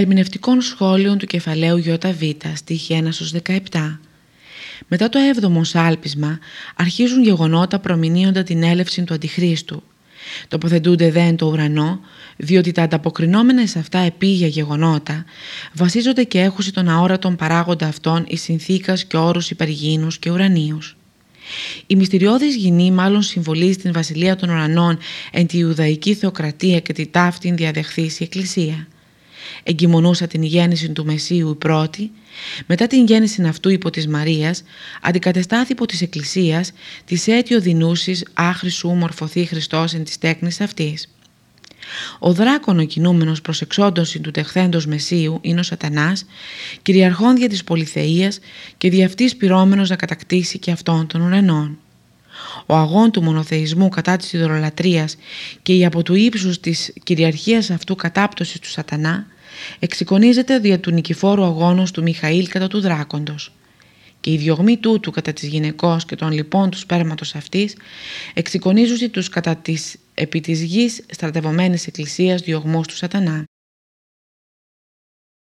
ερμηνευτικών σχόλιων του κεφαλαίου ΙΒ, στίχη 1 17. Μετά το 7ο σάλπισμα αρχίζουν γεγονότα προμηνύοντα την έλευση του Αντιχρίστου. Τοποθετούνται δεν το ουρανό, διότι τα ανταποκρινόμενα σε αυτά επίγεια γεγονότα βασίζονται και έχουση των αόρατων παράγοντα αυτών η συνθήκας και όρους υπεργήνους και ουρανίους. Η μυστηριώδης γηνή μάλλον συμβολίζει την βασιλεία των ουρανών εν τη Ιουδαϊκή θεοκρατία και τη ταύτην διαδεχθής η Εκκλησία. Εγκυμονούσα την γέννηση του Μεσίου η πρώτη, μετά την γέννηση αυτού υπό της Μαρίας, αντικατεστάθη υπό της Εκκλησίας της αίτιο δινούσης άχρησου μορφωθεί Χριστός εν της τέκνης αυτής. Ο δράκονο κινούμενος προς εξόντωση του τεχθέντος Μεσίου είναι ο σατανάς, κυριαρχών δια της πολυθεΐας και δι' αυτής πυρώμενος να κατακτήσει και αυτόν των ουρανών. Ο αγών του μονοθεϊσμού κατά της ιδωλολατρίας και η από του ύψους της κυριαρχίας αυτού κατάπτωσης του σατανά εξεικονίζεται δια του νικηφόρου αγώνος του Μιχαήλ κατά του δράκοντος και η διωγμή τούτου κατά της γυναικός και των λοιπόν του σπέρματος αυτής εξεικονίζουσι τους κατά της επί της γης στρατευομένης εκκλησίας διωγμούς του σατανά.